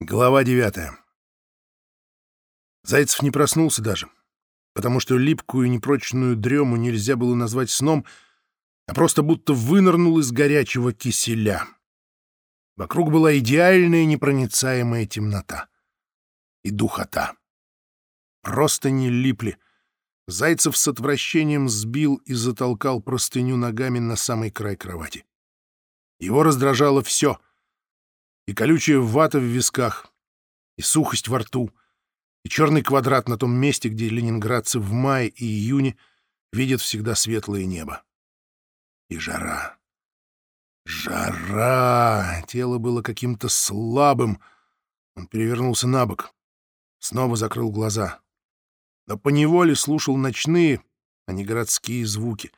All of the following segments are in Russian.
Глава девятая. Зайцев не проснулся даже, потому что липкую непрочную дрему нельзя было назвать сном, а просто будто вынырнул из горячего киселя. Вокруг была идеальная непроницаемая темнота и духота. Просто не липли. Зайцев с отвращением сбил и затолкал простыню ногами на самый край кровати. Его раздражало все — и колючая вата в висках, и сухость во рту, и черный квадрат на том месте, где ленинградцы в мае и июне видят всегда светлое небо. И жара. Жара! Тело было каким-то слабым. Он перевернулся на бок. Снова закрыл глаза. Но поневоле слушал ночные, а не городские звуки.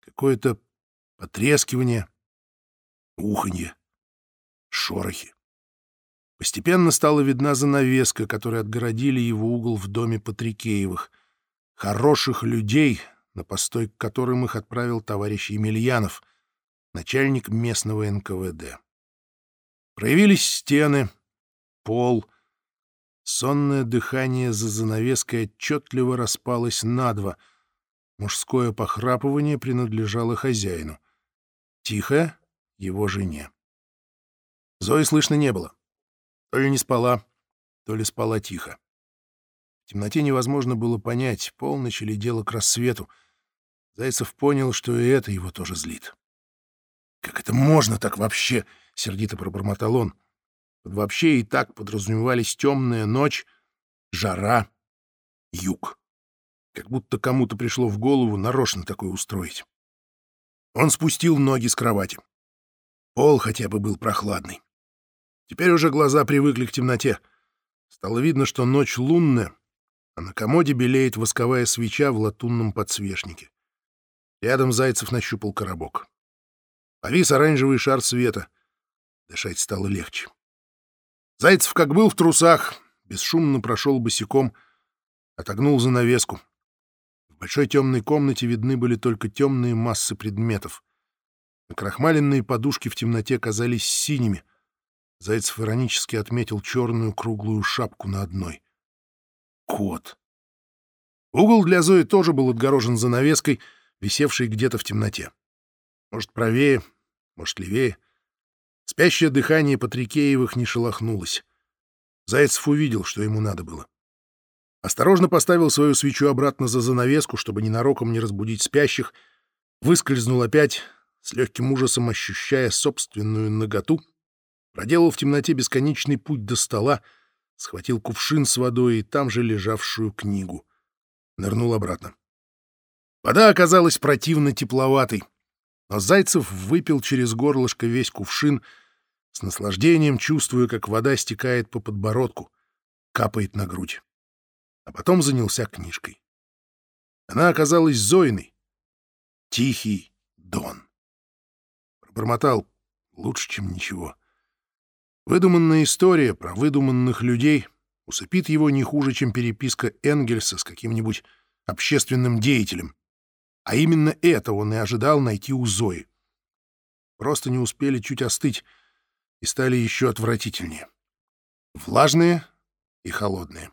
Какое-то потрескивание, уханье шорохи. Постепенно стала видна занавеска, которой отгородили его угол в доме Патрикеевых. Хороших людей, на постой к которым их отправил товарищ Емельянов, начальник местного НКВД. Проявились стены, пол. Сонное дыхание за занавеской отчетливо распалось на два. Мужское похрапывание принадлежало хозяину. Тихое — его жене. Зои слышно не было. То ли не спала, то ли спала тихо. В темноте невозможно было понять, полночь или дело к рассвету. Зайцев понял, что и это его тоже злит. «Как это можно так вообще?» — сердито пробормотал он. «вообще» и так подразумевались темная ночь, жара, юг. Как будто кому-то пришло в голову нарочно такое устроить. Он спустил ноги с кровати. Пол хотя бы был прохладный. Теперь уже глаза привыкли к темноте. Стало видно, что ночь лунная, а на комоде белеет восковая свеча в латунном подсвечнике. Рядом Зайцев нащупал коробок. Повис оранжевый шар света. Дышать стало легче. Зайцев, как был в трусах, бесшумно прошел босиком, отогнул занавеску. В большой темной комнате видны были только темные массы предметов. Накрахмаленные подушки в темноте казались синими — Зайцев иронически отметил черную круглую шапку на одной. Кот. Угол для Зои тоже был отгорожен занавеской, висевшей где-то в темноте. Может, правее, может, левее. Спящее дыхание Патрикеевых не шелохнулось. Зайцев увидел, что ему надо было. Осторожно поставил свою свечу обратно за занавеску, чтобы ненароком не разбудить спящих, выскользнул опять, с легким ужасом ощущая собственную наготу — проделал в темноте бесконечный путь до стола, схватил кувшин с водой и там же лежавшую книгу. Нырнул обратно. Вода оказалась противно тепловатой, но Зайцев выпил через горлышко весь кувшин, с наслаждением чувствуя, как вода стекает по подбородку, капает на грудь. А потом занялся книжкой. Она оказалась Зоиной. Тихий Дон. Пробормотал лучше, чем ничего. Выдуманная история про выдуманных людей усыпит его не хуже, чем переписка Энгельса с каким-нибудь общественным деятелем. А именно это он и ожидал найти у Зои. Просто не успели чуть остыть и стали еще отвратительнее. Влажные и холодные.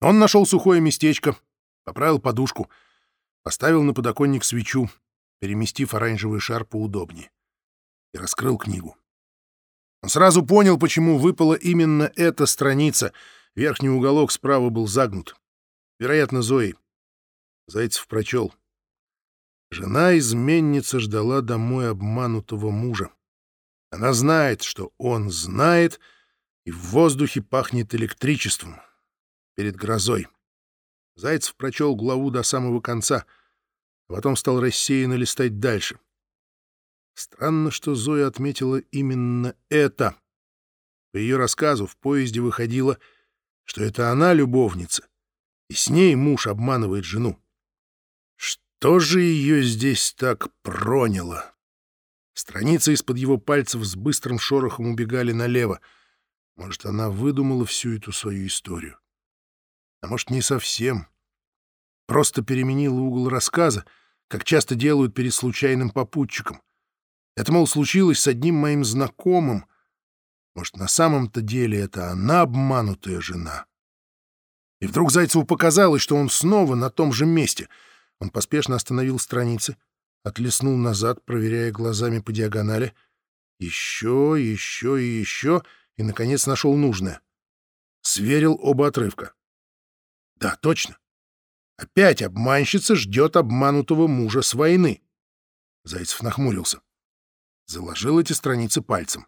Он нашел сухое местечко, поправил подушку, поставил на подоконник свечу, переместив оранжевый шар поудобнее, и раскрыл книгу. Сразу понял, почему выпала именно эта страница. Верхний уголок справа был загнут. Вероятно, Зои. Зайцев прочел. Жена-изменница ждала домой обманутого мужа. Она знает, что он знает, и в воздухе пахнет электричеством. Перед грозой. Зайцев прочел главу до самого конца, а потом стал рассеянно листать дальше. Странно, что Зоя отметила именно это. По ее рассказу в поезде выходило, что это она любовница, и с ней муж обманывает жену. Что же ее здесь так проняло? Страницы из-под его пальцев с быстрым шорохом убегали налево. Может, она выдумала всю эту свою историю. А может, не совсем. Просто переменила угол рассказа, как часто делают перед случайным попутчиком. Это, мол, случилось с одним моим знакомым. Может, на самом-то деле это она обманутая жена? И вдруг Зайцеву показалось, что он снова на том же месте. Он поспешно остановил страницы, отлеснул назад, проверяя глазами по диагонали. Еще, еще и еще, и, наконец, нашел нужное. Сверил оба отрывка. Да, точно. Опять обманщица ждет обманутого мужа с войны. Зайцев нахмурился. Заложил эти страницы пальцем.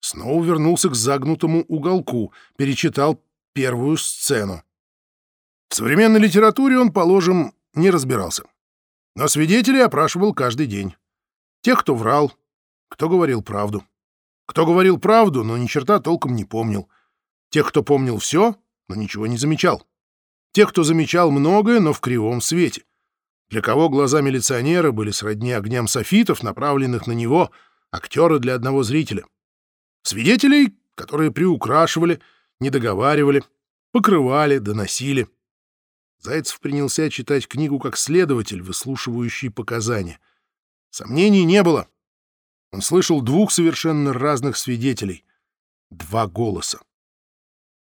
Снова вернулся к загнутому уголку, перечитал первую сцену. В современной литературе он, положим, не разбирался. Но свидетелей опрашивал каждый день. Тех, кто врал, кто говорил правду. Кто говорил правду, но ни черта толком не помнил. Тех, кто помнил все, но ничего не замечал. Тех, кто замечал многое, но в кривом свете. Для кого глаза милиционера были сродни огням софитов, направленных на него, актеры для одного зрителя. Свидетелей, которые приукрашивали, недоговаривали, покрывали, доносили. Зайцев принялся читать книгу как следователь, выслушивающий показания. Сомнений не было. Он слышал двух совершенно разных свидетелей. Два голоса.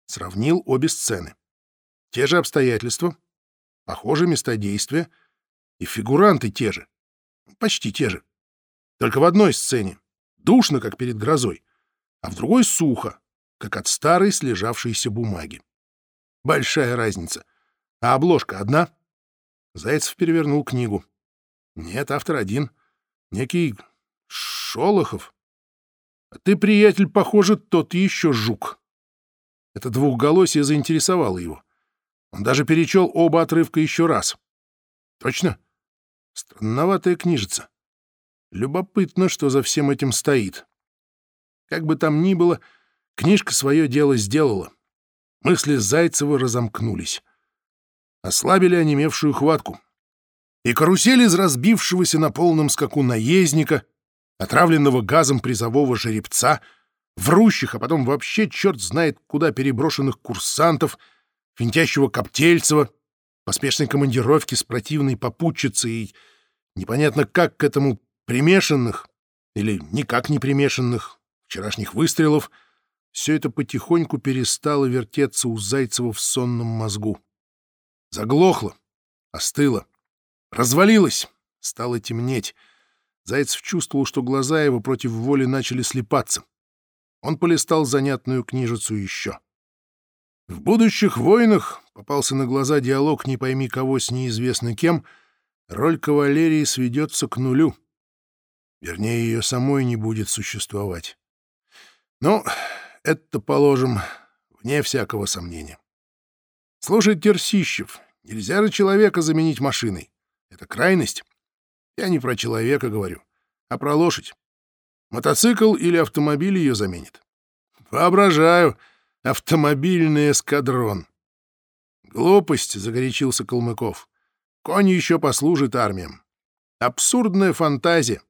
Сравнил обе сцены. Те же обстоятельства, похожие места действия, и фигуранты те же. Почти те же. Только в одной сцене душно, как перед грозой, а в другой сухо, как от старой слежавшейся бумаги. Большая разница. А обложка одна? Зайцев перевернул книгу. Нет, автор один. Некий Шолохов. А ты, приятель, похоже, тот еще жук. Это двухголосие заинтересовало его. Он даже перечел оба отрывка еще раз. Точно? Странноватая книжица. Любопытно, что за всем этим стоит. Как бы там ни было, книжка свое дело сделала. Мысли Зайцева разомкнулись. Ослабили онемевшую хватку. И карусель из разбившегося на полном скаку наездника, отравленного газом призового жеребца, врущих, а потом вообще черт знает куда переброшенных курсантов, финтящего Коптельцева, поспешной командировки с противной попутчицей непонятно как к этому примешанных или никак не примешанных вчерашних выстрелов, все это потихоньку перестало вертеться у Зайцева в сонном мозгу. Заглохло, остыло, развалилось, стало темнеть. Зайцев чувствовал, что глаза его против воли начали слепаться. Он полистал занятную книжицу еще. В будущих войнах попался на глаза диалог «Не пойми кого с неизвестно кем», роль кавалерии сведется к нулю. Вернее, ее самой не будет существовать. Ну, это, положим, вне всякого сомнения. Слушай, Терсищев, нельзя же человека заменить машиной. Это крайность. Я не про человека говорю, а про лошадь. Мотоцикл или автомобиль ее заменит. Воображаю, автомобильный эскадрон. Глупость, — загорячился Калмыков. Конь еще послужит армиям. Абсурдная фантазия.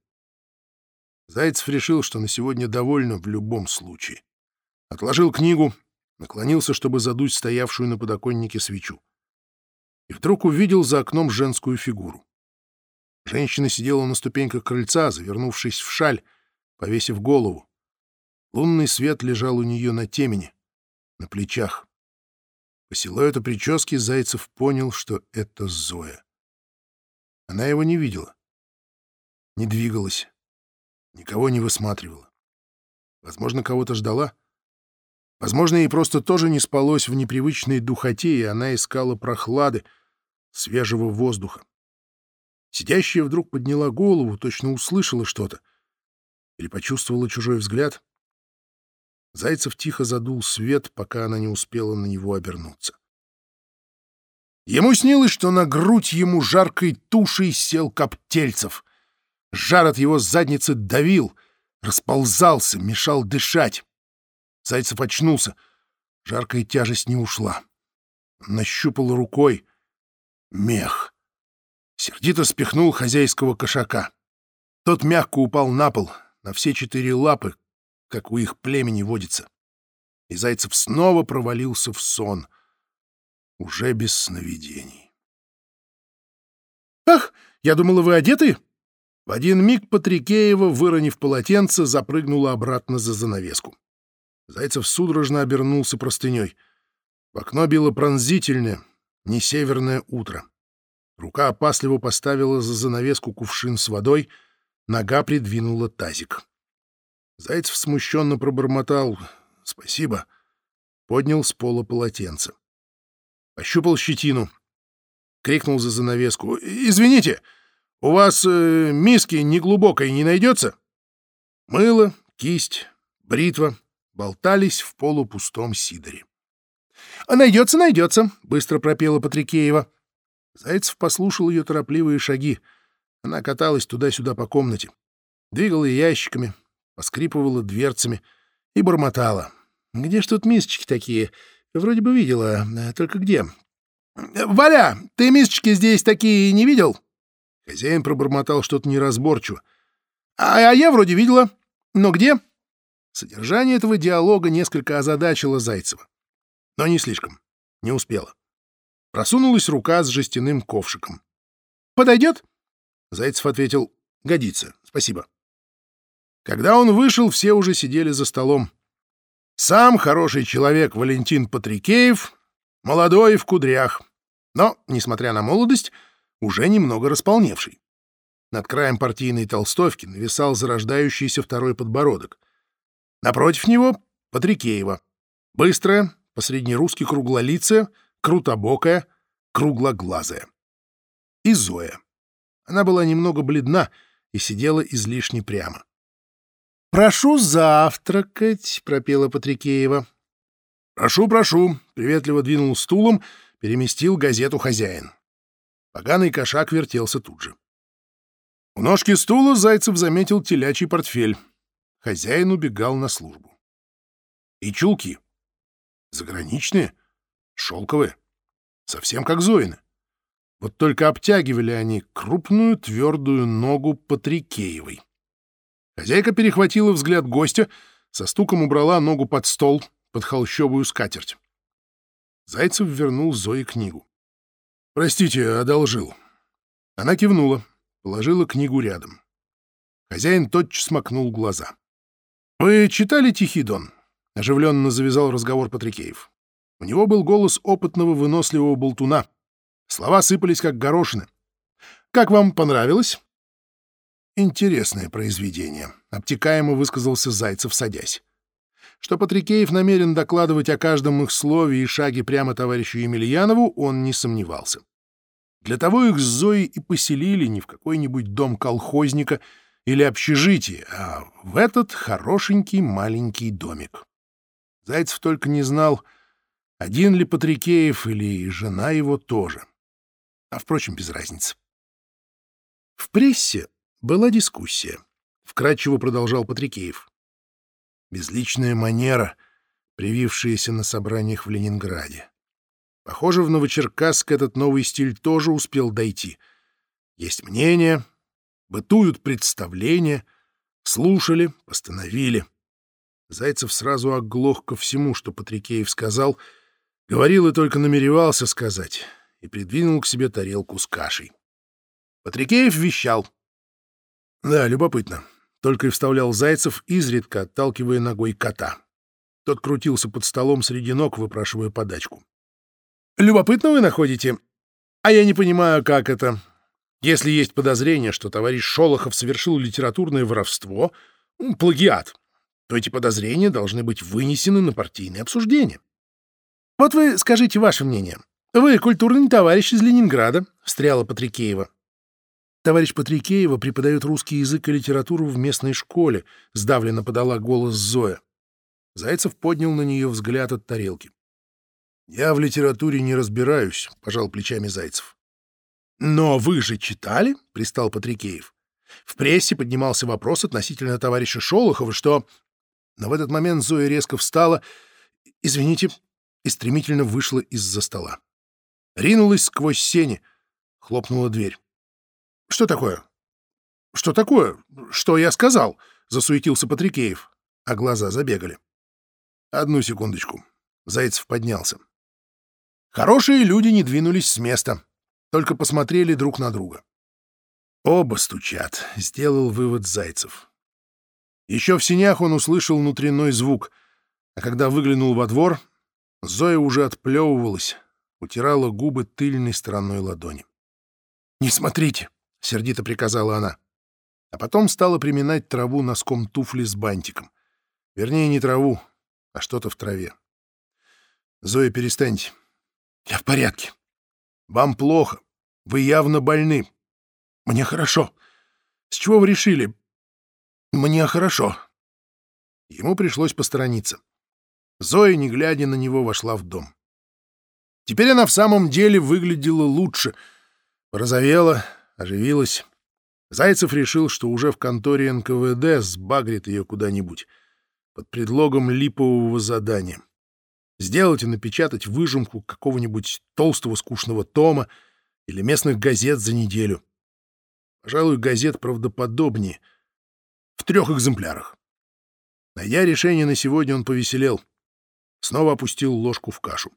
Зайцев решил, что на сегодня довольно в любом случае. Отложил книгу, наклонился, чтобы задуть стоявшую на подоконнике свечу. И вдруг увидел за окном женскую фигуру. Женщина сидела на ступеньках крыльца, завернувшись в шаль, повесив голову. Лунный свет лежал у нее на темени, на плечах. По силуэту прически Зайцев понял, что это Зоя. Она его не видела, не двигалась, никого не высматривала. Возможно, кого-то ждала. Возможно, ей просто тоже не спалось в непривычной духоте, и она искала прохлады, свежего воздуха. Сидящая вдруг подняла голову, точно услышала что-то. Или почувствовала чужой взгляд. Зайцев тихо задул свет, пока она не успела на него обернуться. Ему снилось, что на грудь ему жаркой тушей сел коптельцев. Жар от его задницы давил, расползался, мешал дышать. Зайцев очнулся. Жаркая тяжесть не ушла. нащупал рукой мех. Сердито спихнул хозяйского кошака. Тот мягко упал на пол, на все четыре лапы, как у их племени водится. И Зайцев снова провалился в сон, уже без сновидений. «Ах, я думала, вы одеты?» В один миг Патрикеева, выронив полотенце, запрыгнула обратно за занавеску. Зайцев судорожно обернулся простыней. В окно било пронзительное, не северное утро. Рука опасливо поставила за занавеску кувшин с водой, нога придвинула тазик. Зайцев смущенно пробормотал «Спасибо», поднял с пола полотенце. Пощупал щетину, крикнул за занавеску «Извините, у вас э, миски неглубокой не найдется?» Мыло, кисть, бритва болтались в полупустом сидоре. «А найдется, найдется!» — быстро пропела Патрикеева. Зайцев послушал ее торопливые шаги. Она каталась туда-сюда по комнате, двигала ящиками, поскрипывала дверцами и бормотала. «Где ж тут мисочки такие? Вроде бы видела, только где?» «Валя, ты мисочки здесь такие не видел?» Хозяин пробормотал что-то неразборчиво. «А, а я вроде видела. Но где?» Содержание этого диалога несколько озадачило Зайцева. Но не слишком. Не успела. Просунулась рука с жестяным ковшиком. «Подойдет?» Зайцев ответил. «Годится. Спасибо». Когда он вышел, все уже сидели за столом. Сам хороший человек Валентин Патрикеев, молодой в кудрях, но, несмотря на молодость, уже немного располневший. Над краем партийной толстовки нависал зарождающийся второй подбородок. Напротив него — Патрикеева. Быстрая, посреднерусски круглолицая, крутобокая, круглоглазая. И Зоя. Она была немного бледна и сидела излишне прямо. «Прошу завтракать», — пропела Патрикеева. «Прошу, прошу», — приветливо двинул стулом, переместил газету хозяин. Поганый кошак вертелся тут же. У ножки стула Зайцев заметил телячий портфель. Хозяин убегал на службу. И чулки. Заграничные, шелковые, совсем как Зоины. Вот только обтягивали они крупную твердую ногу Патрикеевой. Хозяйка перехватила взгляд гостя, со стуком убрала ногу под стол, под холщовую скатерть. Зайцев вернул Зое книгу. «Простите, одолжил». Она кивнула, положила книгу рядом. Хозяин тотчас смакнул глаза. «Вы читали «Тихий дон»?» — оживленно завязал разговор Патрикеев. У него был голос опытного выносливого болтуна. Слова сыпались, как горошины. «Как вам понравилось?» «Интересное произведение», — обтекаемо высказался Зайцев, садясь. Что Патрикеев намерен докладывать о каждом их слове и шаге прямо товарищу Емельянову, он не сомневался. Для того их с Зоей и поселили не в какой-нибудь дом колхозника или общежитие, а в этот хорошенький маленький домик. Зайцев только не знал, один ли Патрикеев или жена его тоже. А, впрочем, без разницы. В прессе была дискуссия. Вкратчиво продолжал Патрикеев. Безличная манера, привившаяся на собраниях в Ленинграде. Похоже, в Новочеркасск этот новый стиль тоже успел дойти. Есть мнение, бытуют представления, слушали, постановили. Зайцев сразу оглох ко всему, что Патрикеев сказал, говорил и только намеревался сказать, и придвинул к себе тарелку с кашей. Патрикеев вещал. Да, любопытно. Только и вставлял Зайцев, изредка отталкивая ногой кота. Тот крутился под столом среди ног, выпрашивая подачку. Любопытно вы находите? А я не понимаю, как это. Если есть подозрение, что товарищ Шолохов совершил литературное воровство, плагиат, то эти подозрения должны быть вынесены на партийное обсуждение. Вот вы скажите ваше мнение. Вы культурный товарищ из Ленинграда, встряла Патрикеева. Товарищ Патрикеева преподает русский язык и литературу в местной школе, сдавленно подала голос Зоя. Зайцев поднял на нее взгляд от тарелки. «Я в литературе не разбираюсь», — пожал плечами Зайцев. «Но вы же читали?» — пристал Патрикеев. В прессе поднимался вопрос относительно товарища Шолохова, что... Но в этот момент Зоя резко встала, извините, и стремительно вышла из-за стола. Ринулась сквозь сени, хлопнула дверь. «Что такое?» «Что такое? Что я сказал?» — засуетился Патрикеев, а глаза забегали. «Одну секундочку». Зайцев поднялся. Хорошие люди не двинулись с места, только посмотрели друг на друга. «Оба стучат», — сделал вывод Зайцев. Еще в синях он услышал внутренной звук. А когда выглянул во двор, Зоя уже отплевывалась, утирала губы тыльной стороной ладони. «Не смотрите!» — сердито приказала она. А потом стала приминать траву носком туфли с бантиком. Вернее, не траву, а что-то в траве. «Зоя, перестаньте. Я в порядке. Вам плохо. Вы явно больны. Мне хорошо. С чего вы решили? Мне хорошо». Ему пришлось посторониться. Зоя, не глядя на него, вошла в дом. Теперь она в самом деле выглядела лучше. Порозовела, оживилась. Зайцев решил, что уже в конторе НКВД сбагрит ее куда-нибудь под предлогом липового задания. Сделать и напечатать выжимку какого-нибудь толстого скучного тома или местных газет за неделю. Пожалуй, газет правдоподобнее. В трех экземплярах. Найдя решение на сегодня, он повеселел. Снова опустил ложку в кашу.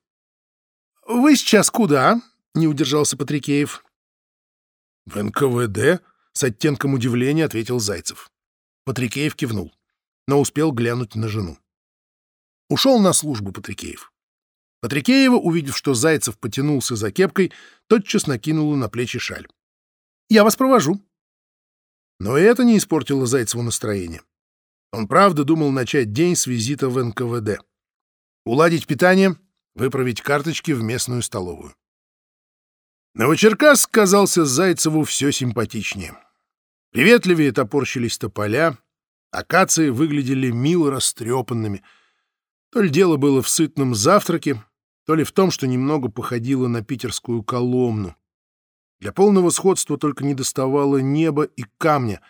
— Вы сейчас куда? — не удержался Патрикеев. — В НКВД, — с оттенком удивления ответил Зайцев. Патрикеев кивнул, но успел глянуть на жену. Ушел на службу Патрикеев. Патрикеева, увидев, что Зайцев потянулся за кепкой, тотчас накинула на плечи шаль. «Я вас провожу». Но это не испортило Зайцеву настроение. Он правда думал начать день с визита в НКВД. Уладить питание, выправить карточки в местную столовую. Новочеркасск казался Зайцеву все симпатичнее. Приветливее топорщились тополя, акации выглядели мило растрепанными. То ли дело было в сытном завтраке, то ли в том, что немного походило на питерскую Коломну. Для полного сходства только не доставало неба и камня,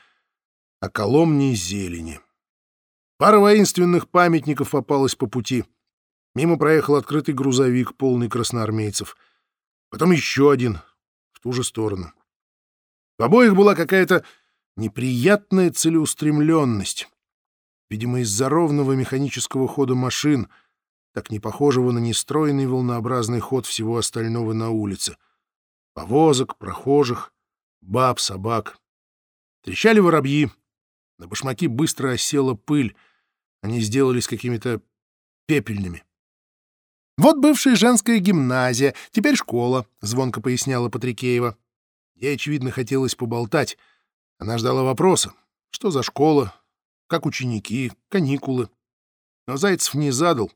а Коломни — зелени. Пара воинственных памятников попалась по пути. Мимо проехал открытый грузовик, полный красноармейцев — потом еще один в ту же сторону. В обоих была какая-то неприятная целеустремленность. Видимо, из-за ровного механического хода машин, так не похожего на нестроенный волнообразный ход всего остального на улице. Повозок, прохожих, баб, собак. Трещали воробьи. На башмаки быстро осела пыль. Они сделались какими-то пепельными. «Вот бывшая женская гимназия, теперь школа», — звонко поясняла Патрикеева. Ей, очевидно, хотелось поболтать. Она ждала вопроса. Что за школа? Как ученики? Каникулы? Но Зайцев не задал,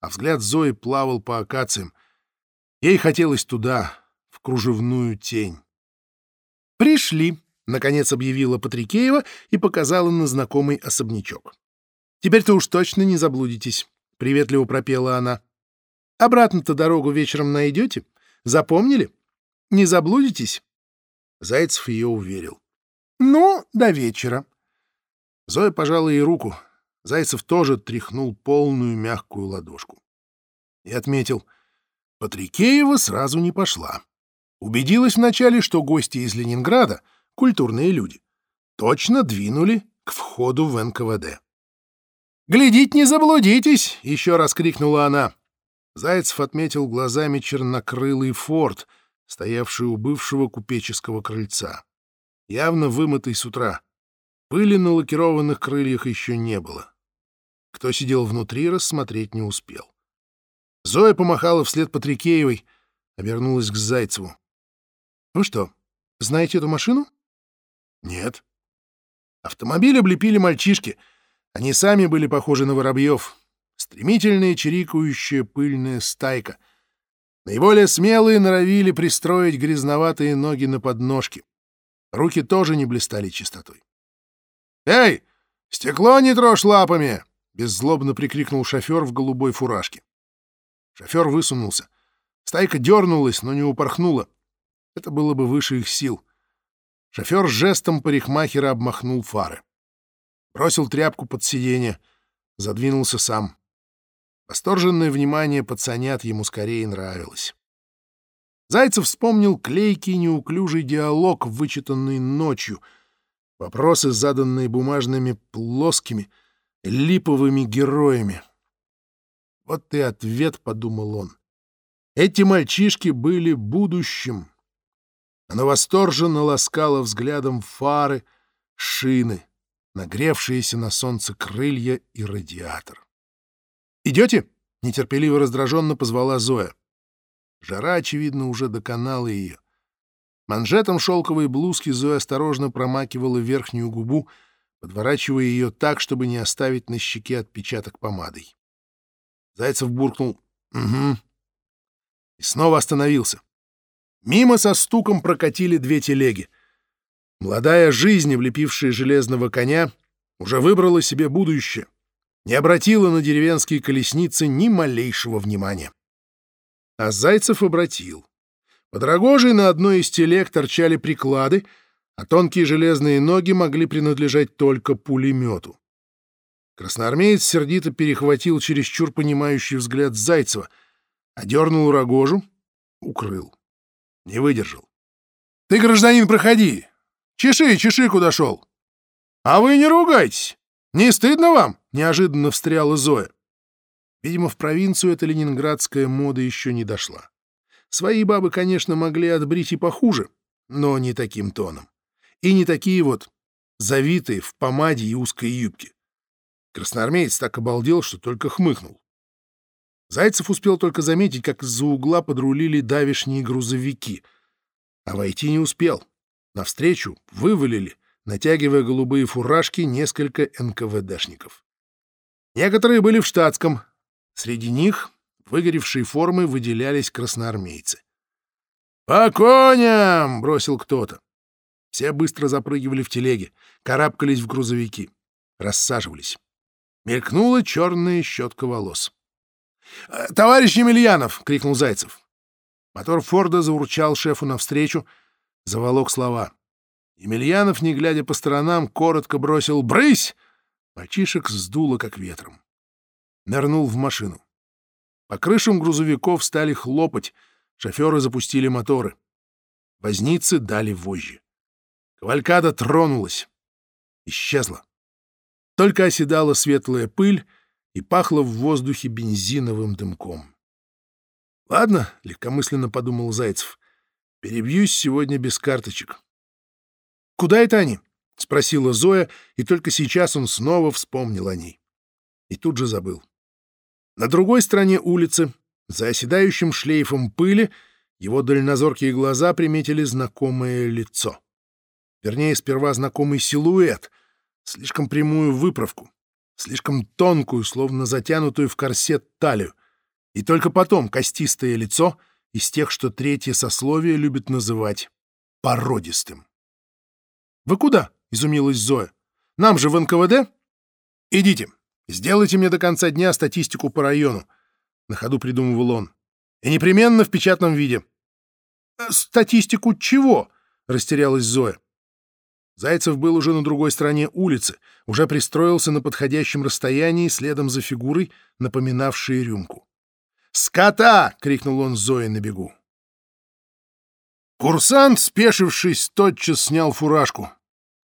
а взгляд Зои плавал по акациям. Ей хотелось туда, в кружевную тень. «Пришли», — наконец объявила Патрикеева и показала на знакомый особнячок. «Теперь-то уж точно не заблудитесь», — приветливо пропела она. Обратно-то дорогу вечером найдете? Запомнили? Не заблудитесь?» Зайцев ее уверил. «Ну, до вечера». Зоя пожала ей руку. Зайцев тоже тряхнул полную мягкую ладошку. И отметил, Патрикеева сразу не пошла. Убедилась вначале, что гости из Ленинграда, культурные люди, точно двинули к входу в НКВД. «Глядеть не заблудитесь!» — еще раз крикнула она. Зайцев отметил глазами чернокрылый форт, стоявший у бывшего купеческого крыльца. Явно вымытый с утра. Пыли на лакированных крыльях еще не было. Кто сидел внутри, рассмотреть не успел. Зоя помахала вслед Патрикеевой, обернулась к Зайцеву. — Вы что, знаете эту машину? — Нет. Автомобиль облепили мальчишки. Они сами были похожи на воробьев, стремительная чирикающая пыльная стайка. Наиболее смелые норовили пристроить грязноватые ноги на подножки. Руки тоже не блистали чистотой. «Эй, стекло не трожь лапами!» — беззлобно прикрикнул шофер в голубой фуражке. Шофер высунулся. Стайка дернулась, но не упорхнула. Это было бы выше их сил. Шофер жестом парикмахера обмахнул фары. Бросил тряпку под сиденье, задвинулся сам. Восторженное внимание пацанят ему скорее нравилось. Зайцев вспомнил клейкий неуклюжий диалог, вычитанный ночью, вопросы, заданные бумажными плоскими, липовыми героями. Вот и ответ, — подумал он. Эти мальчишки были будущим. Она восторженно ласкала взглядом фары, шины, нагревшиеся на солнце крылья и радиатор. «Идете?» — нетерпеливо раздраженно позвала Зоя. Жара, очевидно, уже доконала ее. Манжетом шелковой блузки Зоя осторожно промакивала верхнюю губу, подворачивая ее так, чтобы не оставить на щеке отпечаток помадой. Зайцев буркнул «Угу». И снова остановился. Мимо со стуком прокатили две телеги. Молодая жизнь, влепившая железного коня, уже выбрала себе будущее, не обратила на деревенские колесницы ни малейшего внимания. А Зайцев обратил. Под рогожей на одной из телег торчали приклады, а тонкие железные ноги могли принадлежать только пулемету. Красноармеец сердито перехватил чересчур понимающий взгляд Зайцева, одернул рогожу, укрыл. Не выдержал. — Ты, гражданин, проходи! Чеши, чеши, куда шел! — А вы не ругайтесь! Не стыдно вам? — неожиданно встряла Зоя. Видимо, в провинцию эта ленинградская мода еще не дошла. Свои бабы, конечно, могли отбрить и похуже, но не таким тоном. И не такие вот завитые в помаде и узкой юбке. Красноармеец так обалдел, что только хмыкнул. Зайцев успел только заметить, как из-за угла подрулили давишние грузовики. А войти не успел. Навстречу вывалили, натягивая голубые фуражки, несколько НКВДшников. Некоторые были в штатском. Среди них выгоревшей формы выделялись красноармейцы. «По коням!» — бросил кто-то. Все быстро запрыгивали в телеги, карабкались в грузовики, рассаживались. Мелькнула черная щетка волос. «Э, «Товарищ Емельянов!» — крикнул Зайцев. Мотор Форда заурчал шефу навстречу, заволок слова. Емельянов, не глядя по сторонам, коротко бросил «Брысь!» Мальчишек сдуло, как ветром. Нырнул в машину. По крышам грузовиков стали хлопать, шоферы запустили моторы. Возницы дали вожжи. Кавалькада тронулась. Исчезла. Только оседала светлая пыль и пахло в воздухе бензиновым дымком. «Ладно», — легкомысленно подумал Зайцев, — «перебьюсь сегодня без карточек». «Куда это они?» — спросила Зоя, и только сейчас он снова вспомнил о ней. И тут же забыл. На другой стороне улицы, за оседающим шлейфом пыли, его дальнозоркие глаза приметили знакомое лицо. Вернее, сперва знакомый силуэт, слишком прямую выправку, слишком тонкую, словно затянутую в корсет талию, и только потом костистое лицо из тех, что третье сословие любит называть породистым. «Вы куда?» — изумилась Зоя. «Нам же в НКВД?» «Идите, сделайте мне до конца дня статистику по району», — на ходу придумывал он. «И непременно в печатном виде». «Статистику чего?» — растерялась Зоя. Зайцев был уже на другой стороне улицы, уже пристроился на подходящем расстоянии следом за фигурой, напоминавшей рюмку. «Скота!» — крикнул он Зое на бегу. Курсант, спешившись, тотчас снял фуражку.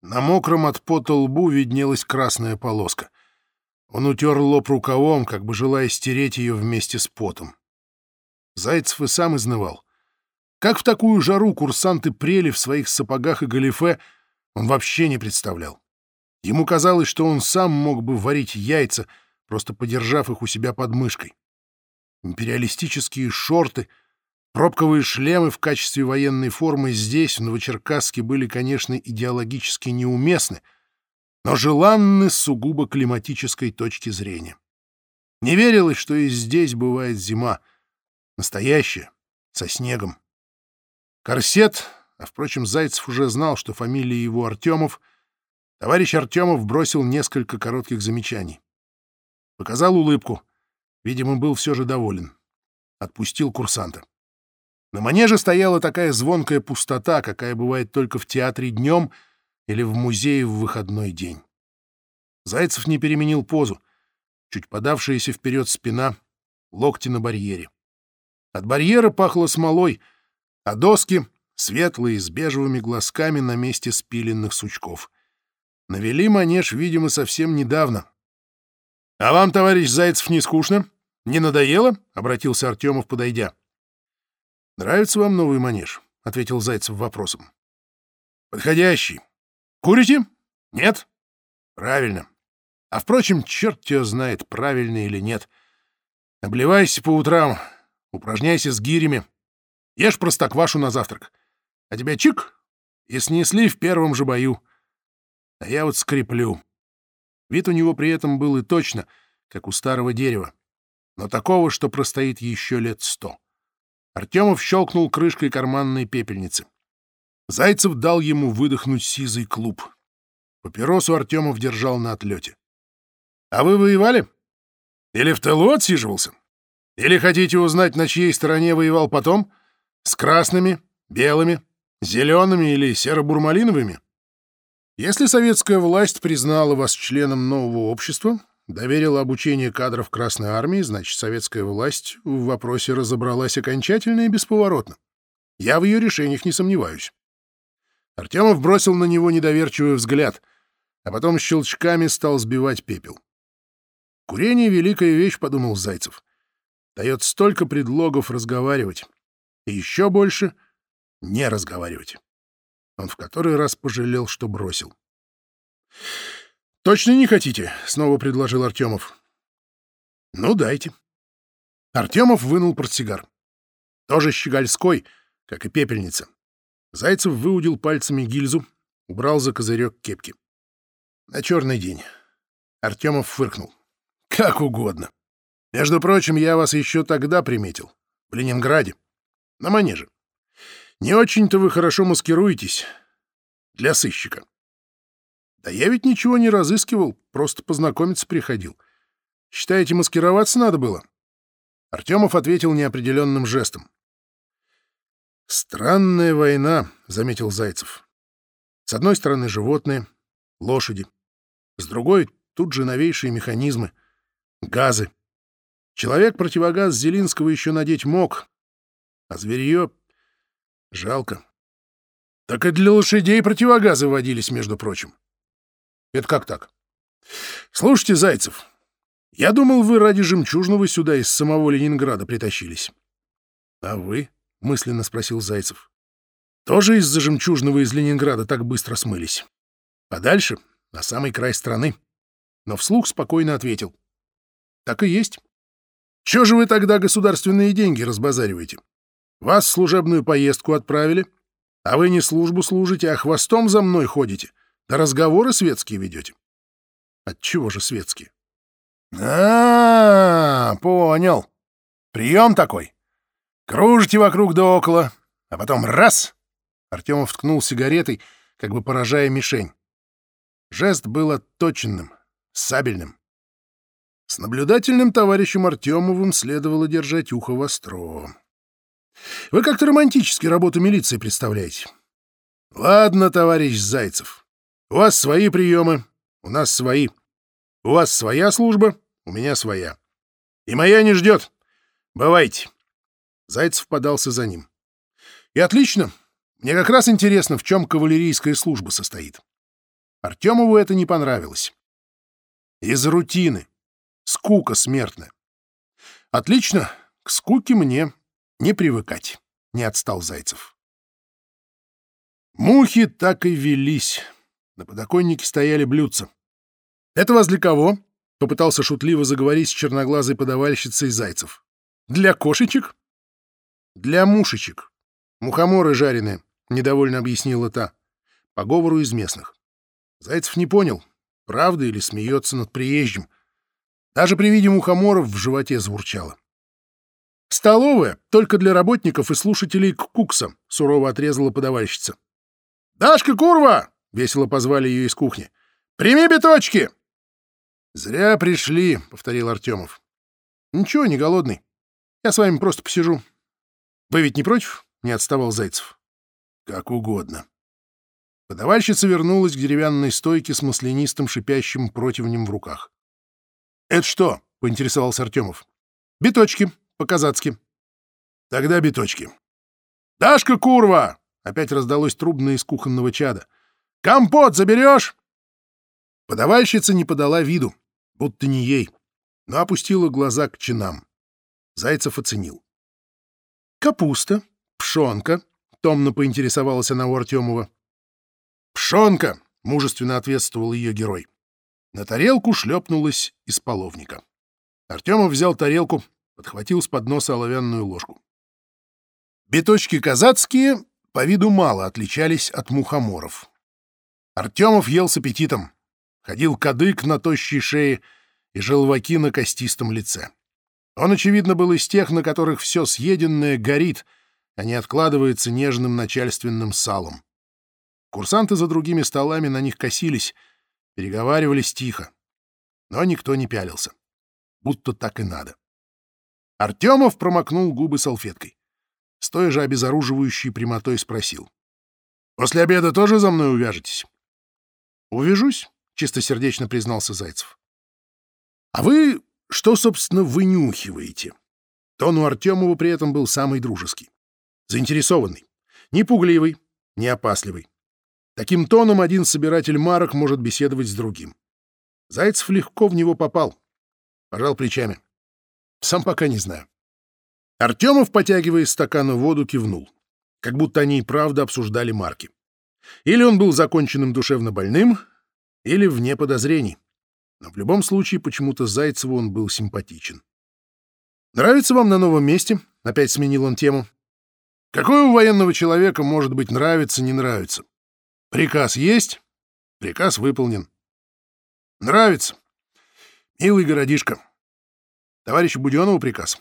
На мокром от пота лбу виднелась красная полоска. Он утер лоб рукавом, как бы желая стереть ее вместе с потом. Зайцев и сам изнывал. Как в такую жару курсанты прели в своих сапогах и галифе — он вообще не представлял. Ему казалось, что он сам мог бы варить яйца, просто подержав их у себя под мышкой. Империалистические шорты, пробковые шлемы в качестве военной формы здесь, в Новочеркасске, были, конечно, идеологически неуместны, но желанны с сугубо климатической точки зрения. Не верилось, что и здесь бывает зима, настоящая, со снегом. Корсет а, впрочем, Зайцев уже знал, что фамилия его Артемов. Товарищ Артемов бросил несколько коротких замечаний. Показал улыбку. Видимо, был все же доволен. Отпустил курсанта. На манеже стояла такая звонкая пустота, какая бывает только в театре днем или в музее в выходной день. Зайцев не переменил позу. Чуть подавшаяся вперед спина, локти на барьере. От барьера пахло смолой, а доски светлые, с бежевыми глазками на месте спиленных сучков. Навели манеж, видимо, совсем недавно. — А вам, товарищ Зайцев, не скучно? Не надоело? — обратился Артемов, подойдя. — Нравится вам новый манеж? — ответил Зайцев вопросом. — Подходящий. Курите? Нет? Правильно. А, впрочем, черт тебя знает, правильно или нет. Обливайся по утрам, упражняйся с гирями, ешь простоквашу на завтрак. А тебя чик и снесли в первом же бою. А я вот скреплю. Вид у него при этом был и точно, как у старого дерева, но такого, что простоит еще лет сто. Артемов щелкнул крышкой карманной пепельницы. Зайцев дал ему выдохнуть сизый клуб. Папиросу Артемов держал на отлете. — А вы воевали? Или в тылу отсиживался? Или хотите узнать, на чьей стороне воевал потом? С красными, белыми, зелеными или серо-бурмалиновыми? Если советская власть признала вас членом нового общества, доверила обучение кадров Красной Армии, значит, советская власть в вопросе разобралась окончательно и бесповоротно. Я в ее решениях не сомневаюсь. Артемов бросил на него недоверчивый взгляд, а потом щелчками стал сбивать пепел. «Курение — великая вещь», — подумал Зайцев. «Дает столько предлогов разговаривать. И еще больше — не разговаривать». Он в который раз пожалел, что бросил. «Точно не хотите?» — снова предложил Артемов. «Ну, дайте». Артемов вынул портсигар. Тоже щегольской, как и пепельница. Зайцев выудил пальцами гильзу, убрал за козырек кепки. На черный день. Артемов фыркнул. «Как угодно. Между прочим, я вас еще тогда приметил. В Ленинграде. На манеже. Не очень-то вы хорошо маскируетесь. Для сыщика. Да я ведь ничего не разыскивал, просто познакомиться приходил. Считаете, маскироваться надо было? Артемов ответил неопределенным жестом. «Странная война», — заметил Зайцев. «С одной стороны животные, лошади. С другой — тут же новейшие механизмы, газы. Человек-противогаз Зелинского еще надеть мог, а зверье — жалко. Так и для лошадей противогазы водились, между прочим. Это как так? Слушайте, Зайцев, я думал, вы ради жемчужного сюда из самого Ленинграда притащились. А вы? — мысленно спросил Зайцев. Тоже из-за жемчужного из Ленинграда так быстро смылись. Подальше, на самый край страны. Но вслух спокойно ответил. Так и есть. Чего же вы тогда государственные деньги разбазариваете? Вас в служебную поездку отправили, а вы не службу служите, а хвостом за мной ходите — разговоры светские ведете. Отчего же светские? А, понял. Прием такой. Кружите вокруг да около, а потом раз. Артемов ткнул сигаретой, как бы поражая мишень. Жест был отточенным, сабельным. С наблюдательным товарищем Артемовым следовало держать ухо востро. Вы как-то романтически работу милиции представляете. Ладно, товарищ Зайцев. У вас свои приемы, у нас свои. У вас своя служба, у меня своя. И моя не ждет. Бывайте. Зайцев подался за ним. И отлично. Мне как раз интересно, в чем кавалерийская служба состоит. Артемову это не понравилось. Из рутины. Скука смертная. Отлично. К скуке мне не привыкать. Не отстал Зайцев. Мухи так и велись. На подоконнике стояли блюдца. «Это вас для кого?» — попытался шутливо заговорить с черноглазой подавальщицей Зайцев. «Для кошечек?» «Для мушечек. Мухоморы жареные», — недовольно объяснила та. По говору из местных. Зайцев не понял, правда или смеется над приезжим. Даже при виде мухоморов в животе звурчало. «Столовая только для работников и слушателей Кукса», — сурово отрезала подавальщица. «Дашка, курва!» Весело позвали ее из кухни. «Прими биточки!» «Зря пришли», — повторил Артемов. «Ничего, не голодный. Я с вами просто посижу». «Вы ведь не против?» — не отставал Зайцев. «Как угодно». Подавальщица вернулась к деревянной стойке с маслянистым шипящим противнем в руках. «Это что?» — поинтересовался Артемов. «Биточки, по-казацки». «Тогда биточки». «Дашка, курва!» — опять раздалось трубно из кухонного чада. «Компот заберешь?» Подавальщица не подала виду, будто не ей, но опустила глаза к чинам. Зайцев оценил. «Капуста, пшонка», — томно поинтересовалась она у Артемова. «Пшонка», — мужественно ответствовал ее герой. На тарелку шлепнулась из половника. Артемов взял тарелку, подхватил с подноса оловянную ложку. Биточки казацкие по виду мало отличались от мухоморов. Артемов ел с аппетитом. Ходил кадык на тощей шее и желваки на костистом лице. Он, очевидно, был из тех, на которых все съеденное горит, а не откладывается нежным начальственным салом. Курсанты за другими столами на них косились, переговаривались тихо. Но никто не пялился. Будто так и надо. Артемов промокнул губы салфеткой. Стоя же обезоруживающей прямотой спросил. «После обеда тоже за мной увяжетесь?» «Увяжусь», — чистосердечно признался Зайцев. «А вы что, собственно, вынюхиваете?» Тон у Артемова при этом был самый дружеский. Заинтересованный. Не пугливый, не опасливый. Таким тоном один собиратель марок может беседовать с другим. Зайцев легко в него попал. Пожал плечами. Сам пока не знаю. Артемов, потягивая из стакана воду, кивнул. Как будто они и правда обсуждали марки. Или он был законченным душевно больным, или вне подозрений. Но в любом случае почему-то Зайцеву он был симпатичен. «Нравится вам на новом месте?» — опять сменил он тему. «Какое у военного человека может быть нравится, не нравится? Приказ есть, приказ выполнен. Нравится. Милый городишко. Товарищу Буденову приказ.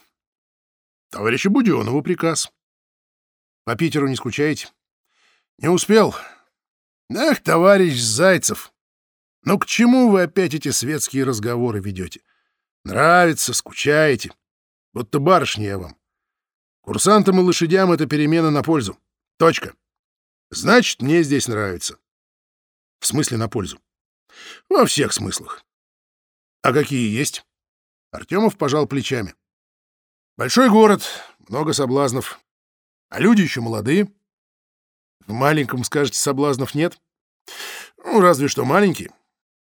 Товарищу Буденову приказ. По Питеру не скучаете? Не успел. Эх, товарищ Зайцев, ну к чему вы опять эти светские разговоры ведете? Нравится, скучаете. Будто барышня я вам. Курсантам и лошадям это перемена на пользу. Точка. Значит, мне здесь нравится. В смысле на пользу? Во всех смыслах. А какие есть? Артемов пожал плечами. Большой город, много соблазнов. А люди еще молодые. В маленьком, скажете, соблазнов нет? Ну, разве что маленькие.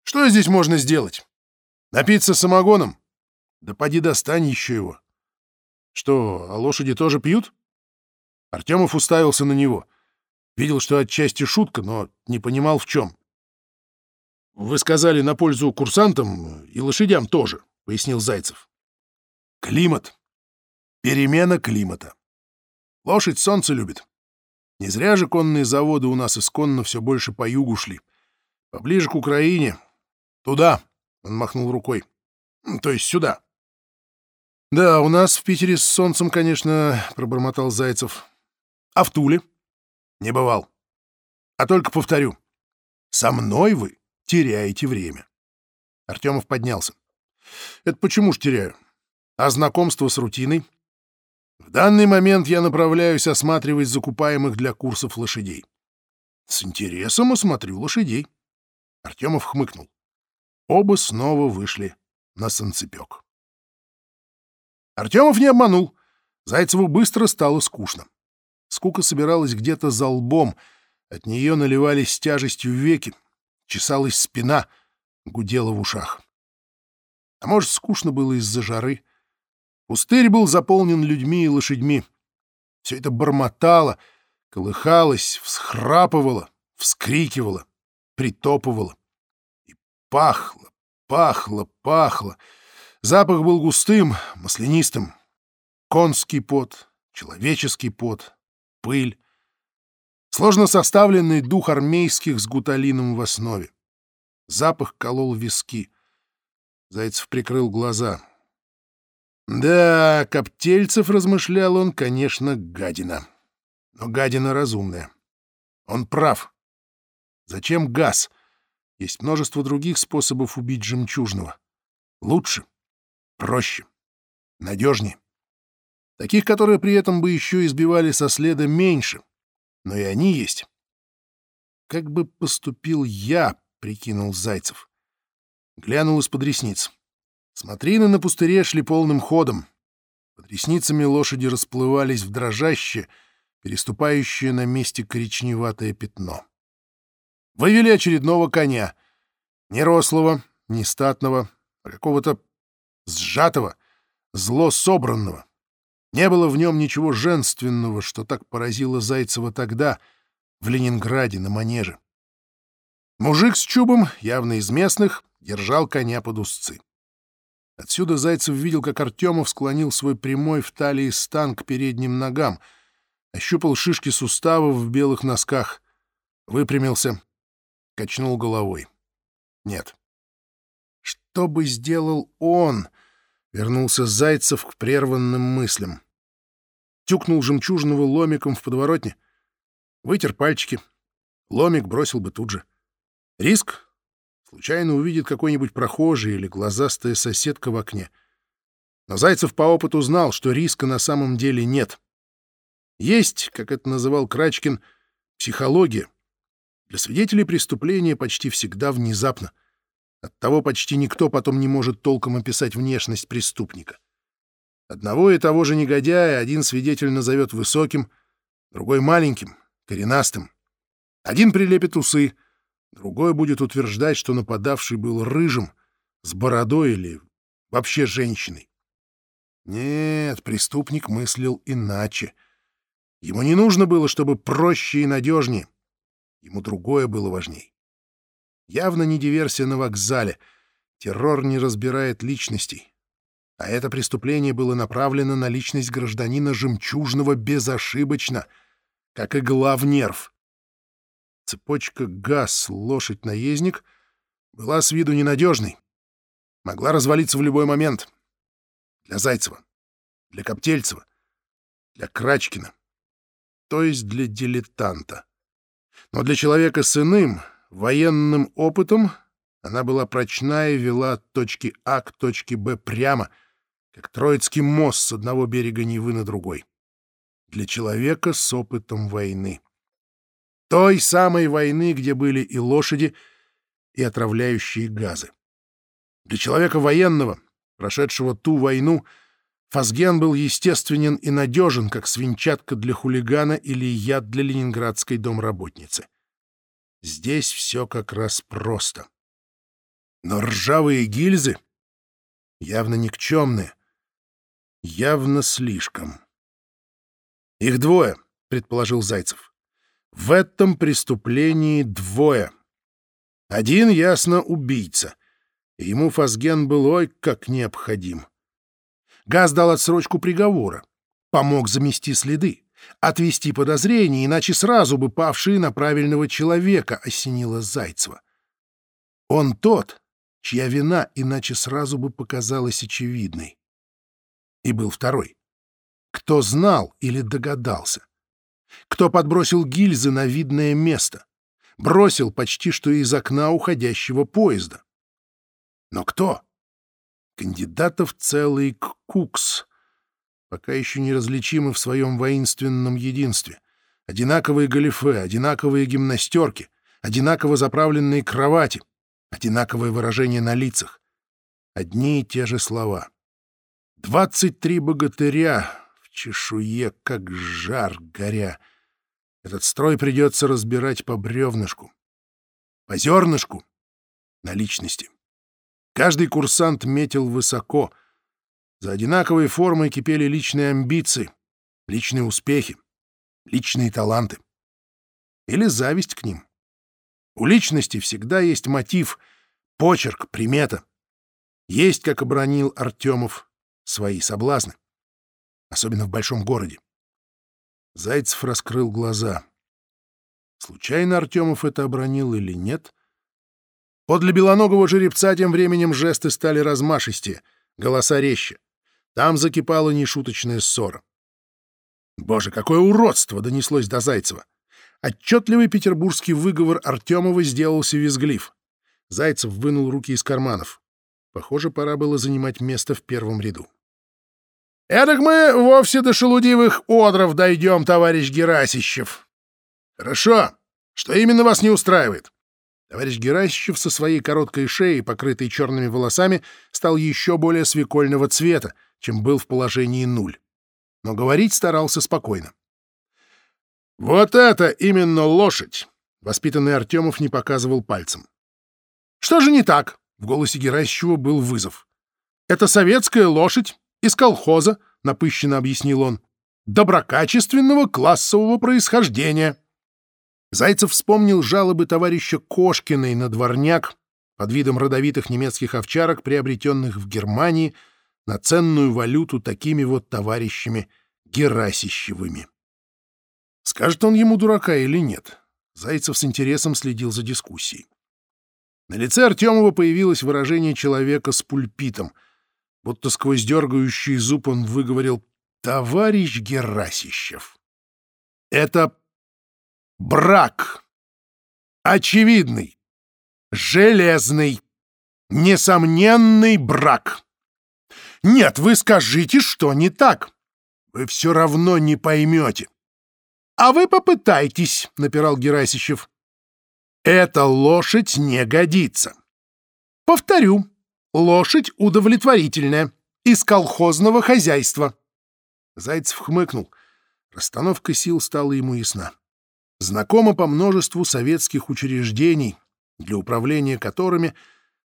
Что здесь можно сделать? Напиться самогоном? Да поди достань еще его. Что, а лошади тоже пьют? Артемов уставился на него. Видел, что отчасти шутка, но не понимал, в чем. «Вы сказали на пользу курсантам и лошадям тоже», — пояснил Зайцев. «Климат. Перемена климата. Лошадь солнце любит. Не зря же конные заводы у нас исконно все больше по югу шли. Поближе к Украине, «Туда!» — он махнул рукой. «То есть сюда». «Да, у нас в Питере с солнцем, конечно», — пробормотал Зайцев. «А в Туле?» «Не бывал. А только повторю. Со мной вы теряете время». Артемов поднялся. «Это почему ж теряю? А знакомство с рутиной?» «В данный момент я направляюсь осматривать закупаемых для курсов лошадей». «С интересом осмотрю лошадей». Артемов хмыкнул. Оба снова вышли на санцепек. Артемов не обманул. Зайцеву быстро стало скучно. Скука собиралась где-то за лбом, от нее наливались тяжестью веки, чесалась спина, гудела в ушах. А может, скучно было из-за жары. Пустырь был заполнен людьми и лошадьми. Все это бормотало, колыхалось, всхрапывало, вскрикивало, притопывало. Пахло, пахло, пахло. Запах был густым, маслянистым. Конский пот, человеческий пот, пыль. Сложно составленный дух армейских с гуталином в основе. Запах колол виски. Зайцев прикрыл глаза. Да, Коптельцев, размышлял он, конечно, гадина. Но гадина разумная. Он прав. Зачем газ? — есть множество других способов убить жемчужного. Лучше, проще, надежнее. Таких, которые при этом бы еще избивали со следа меньше. Но и они есть. «Как бы поступил я?» — прикинул Зайцев. Глянул из-под ресниц. Смотрины на пустыре шли полным ходом. Под ресницами лошади расплывались в дрожащее, переступающее на месте коричневатое пятно. Вывели очередного коня. Не рослого, не статного, а какого-то сжатого, зло собранного. Не было в нем ничего женственного, что так поразило Зайцева тогда, в Ленинграде, на манеже. Мужик с чубом, явно из местных, держал коня под узцы. Отсюда Зайцев видел, как Артемов склонил свой прямой в талии стан к передним ногам, ощупал шишки суставов в белых носках, выпрямился, качнул головой. Нет. Что бы сделал он? Вернулся Зайцев к прерванным мыслям. Тюкнул жемчужного ломиком в подворотне, вытер пальчики. Ломик бросил бы тут же. Риск? Случайно увидит какой-нибудь прохожий или глазастая соседка в окне. Но Зайцев по опыту знал, что риска на самом деле нет. Есть, как это называл Крачкин, психология. Для свидетелей преступления почти всегда внезапно. Оттого почти никто потом не может толком описать внешность преступника. Одного и того же негодяя один свидетель назовет высоким, другой — маленьким, коренастым. Один прилепит усы, другой будет утверждать, что нападавший был рыжим, с бородой или вообще женщиной. Нет, преступник мыслил иначе. Ему не нужно было, чтобы проще и надежнее. Ему другое было важней. Явно не диверсия на вокзале. Террор не разбирает личностей. А это преступление было направлено на личность гражданина Жемчужного безошибочно, как игла в нерв. Цепочка газ, лошадь, наездник была с виду ненадежной. Могла развалиться в любой момент. Для Зайцева, для Коптельцева, для Крачкина, то есть для дилетанта. Но для человека с иным, военным опытом она была прочна и вела от точки А к точке Б прямо, как Троицкий мост с одного берега Невы на другой. Для человека с опытом войны. Той самой войны, где были и лошади, и отравляющие газы. Для человека военного, прошедшего ту войну, Фазген был естественен и надежен, как свинчатка для хулигана или яд для ленинградской домработницы. Здесь все как раз просто. Но ржавые гильзы явно никчемные, явно слишком. «Их двое», — предположил Зайцев. «В этом преступлении двое. Один, ясно, убийца, ему Фазген был ой как необходим». Газ дал отсрочку приговора, помог замести следы, отвести подозрения, иначе сразу бы павшие на правильного человека осенила Зайцева. Он тот, чья вина иначе сразу бы показалась очевидной. И был второй. Кто знал или догадался? Кто подбросил гильзы на видное место? Бросил почти что из окна уходящего поезда. Но кто? Кандидатов целый кукс, пока еще неразличимы в своем воинственном единстве. Одинаковые галифе, одинаковые гимнастерки, одинаково заправленные кровати, одинаковое выражение на лицах. Одни и те же слова. Двадцать три богатыря чешуе, как жар горя. Этот строй придется разбирать по бревнышку, по зернышку на личности. Каждый курсант метил высоко. За одинаковой формой кипели личные амбиции, личные успехи, личные таланты. Или зависть к ним. У личности всегда есть мотив, почерк, примета. Есть, как обронил Артемов, свои соблазны. Особенно в большом городе. Зайцев раскрыл глаза. Случайно Артемов это обронил или нет — Подле белоногого жеребца тем временем жесты стали размашистее, голоса резче. Там закипала нешуточная ссора. Боже, какое уродство донеслось до Зайцева! Отчетливый петербургский выговор Артемова сделался визглив. Зайцев вынул руки из карманов. Похоже, пора было занимать место в первом ряду. «Эдак мы вовсе до шелудивых одров дойдем, товарищ Герасищев». «Хорошо. Что именно вас не устраивает?» Товарищ Герасичев со своей короткой шеей, покрытой черными волосами, стал еще более свекольного цвета, чем был в положении нуль. Но говорить старался спокойно. «Вот это именно лошадь!» — воспитанный Артемов не показывал пальцем. «Что же не так?» — в голосе Герасичева был вызов. «Это советская лошадь из колхоза», — напыщенно объяснил он, «доброкачественного классового происхождения». Зайцев вспомнил жалобы товарища Кошкиной на дворняк, под видом родовитых немецких овчарок, приобретенных в Германии на ценную валюту такими вот товарищами Герасищевыми. Скажет он ему дурака или нет? Зайцев с интересом следил за дискуссией. На лице Артемова появилось выражение человека с пульпитом. Будто сквозь дергающий зуб он выговорил «Товарищ Герасищев». «Это брак. Очевидный, железный, несомненный брак. Нет, вы скажите, что не так. Вы все равно не поймете. А вы попытайтесь, — напирал Герасищев. Эта лошадь не годится. Повторю, лошадь удовлетворительная, из колхозного хозяйства. Зайцев хмыкнул. Расстановка сил стала ему ясна. Знакома по множеству советских учреждений, для управления которыми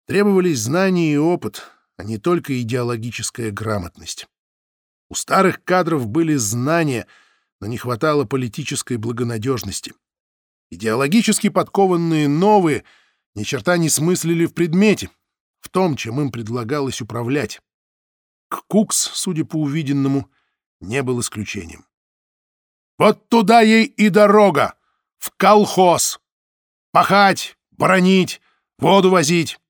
требовались знания и опыт, а не только идеологическая грамотность. У старых кадров были знания, но не хватало политической благонадежности. Идеологически подкованные новые ни черта не смыслили в предмете, в том, чем им предлагалось управлять. Кукс, судя по увиденному, не был исключением. «Вот туда ей и дорога! В колхоз! Пахать, бронить, воду возить!»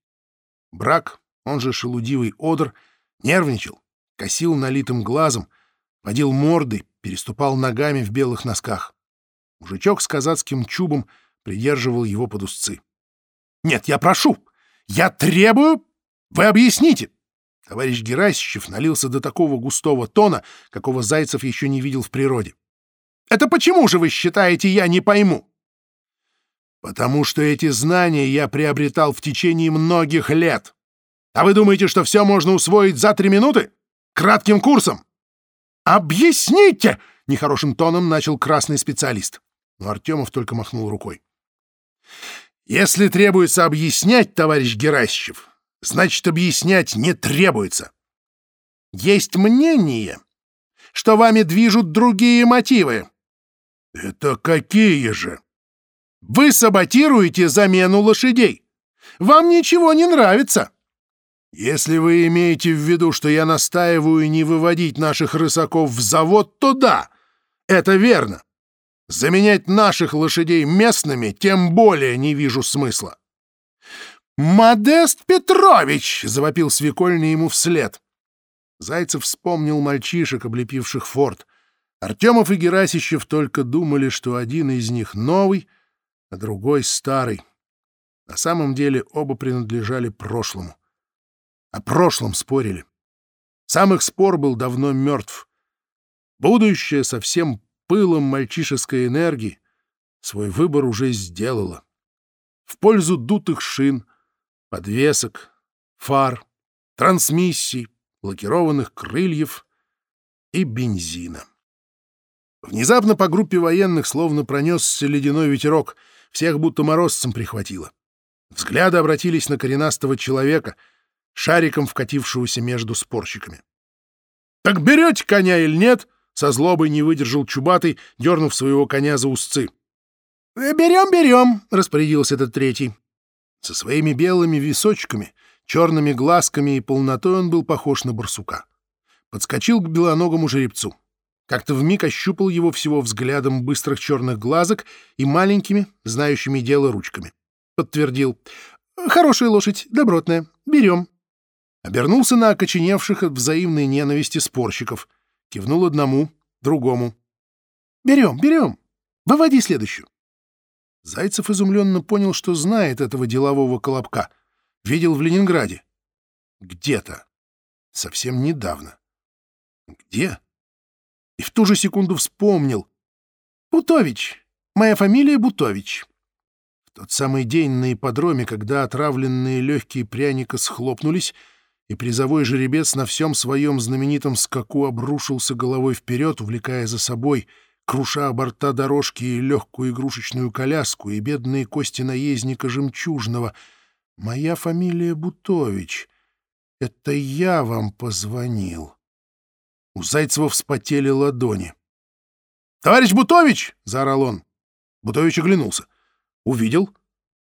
Брак, он же шелудивый одр, нервничал, косил налитым глазом, водил мордой, переступал ногами в белых носках. Мужичок с казацким чубом придерживал его под узцы. «Нет, я прошу! Я требую! Вы объясните!» Товарищ Герасищев налился до такого густого тона, какого Зайцев еще не видел в природе. «Это почему же вы считаете, я не пойму?» «Потому что эти знания я приобретал в течение многих лет. А вы думаете, что все можно усвоить за три минуты? Кратким курсом?» «Объясните!» — нехорошим тоном начал красный специалист но Артемов только махнул рукой. «Если требуется объяснять, товарищ Герасичев, значит, объяснять не требуется. Есть мнение, что вами движут другие мотивы». «Это какие же?» «Вы саботируете замену лошадей. Вам ничего не нравится». «Если вы имеете в виду, что я настаиваю не выводить наших рысаков в завод, то да, это верно. Заменять наших лошадей местными тем более не вижу смысла. «Модест Петрович!» — завопил свекольный ему вслед. Зайцев вспомнил мальчишек, облепивших форт. Артемов и Герасищев только думали, что один из них новый, а другой старый. На самом деле оба принадлежали прошлому. О прошлом спорили. Сам их спор был давно мертв. Будущее совсем пылом мальчишеской энергии свой выбор уже сделала. В пользу дутых шин, подвесок, фар, трансмиссий, лакированных крыльев и бензина. Внезапно по группе военных словно пронесся ледяной ветерок, всех будто морозцем прихватило. Взгляды обратились на коренастого человека, шариком вкатившегося между спорщиками. «Так берете коня или нет?» Со злобой не выдержал Чубатый, дернув своего коня за узцы. «Берем, берем!» — распорядился этот третий. Со своими белыми височками, черными глазками и полнотой он был похож на барсука. Подскочил к белоногому жеребцу. Как-то вмиг ощупал его всего взглядом быстрых черных глазок и маленькими, знающими дело ручками. Подтвердил. «Хорошая лошадь, добротная. Берем». Обернулся на окоченевших от взаимной ненависти спорщиков — Кивнул одному, другому. «Берем, берем! Выводи следующую!» Зайцев изумленно понял, что знает этого делового колобка. Видел в Ленинграде. Где-то. Совсем недавно. Где? И в ту же секунду вспомнил. «Бутович! Моя фамилия Бутович!» В тот самый день на ипподроме, когда отравленные легкие пряника схлопнулись, и призовой жеребец на всем своем знаменитом скаку обрушился головой вперед, увлекая за собой, круша борта дорожки и легкую игрушечную коляску, и бедные кости наездника жемчужного. «Моя фамилия Бутович. Это я вам позвонил». У Зайцева вспотели ладони. «Товарищ Бутович!» — заорал он. Бутович оглянулся. Увидел,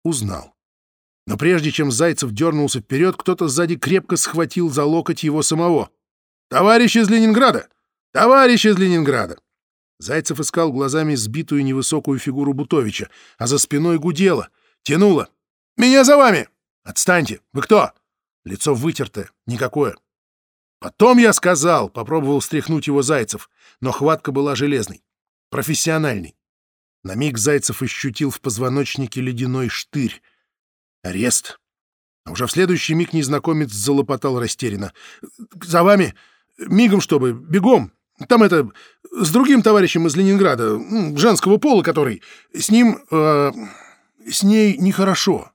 узнал. Но прежде чем Зайцев дернулся вперед, кто-то сзади крепко схватил за локоть его самого. «Товарищ из Ленинграда! Товарищ из Ленинграда!» Зайцев искал глазами сбитую невысокую фигуру Бутовича, а за спиной гудело, тянуло. «Меня за вами!» «Отстаньте! Вы кто?» Лицо вытертое, никакое. «Потом я сказал!» — попробовал стряхнуть его Зайцев, но хватка была железной, профессиональной. На миг Зайцев ощутил в позвоночнике ледяной штырь. Арест. А уже в следующий миг незнакомец залопотал растерянно. «За вами! Мигом, чтобы! Бегом! Там это... С другим товарищем из Ленинграда, женского пола который... С ним... Э, с ней нехорошо!»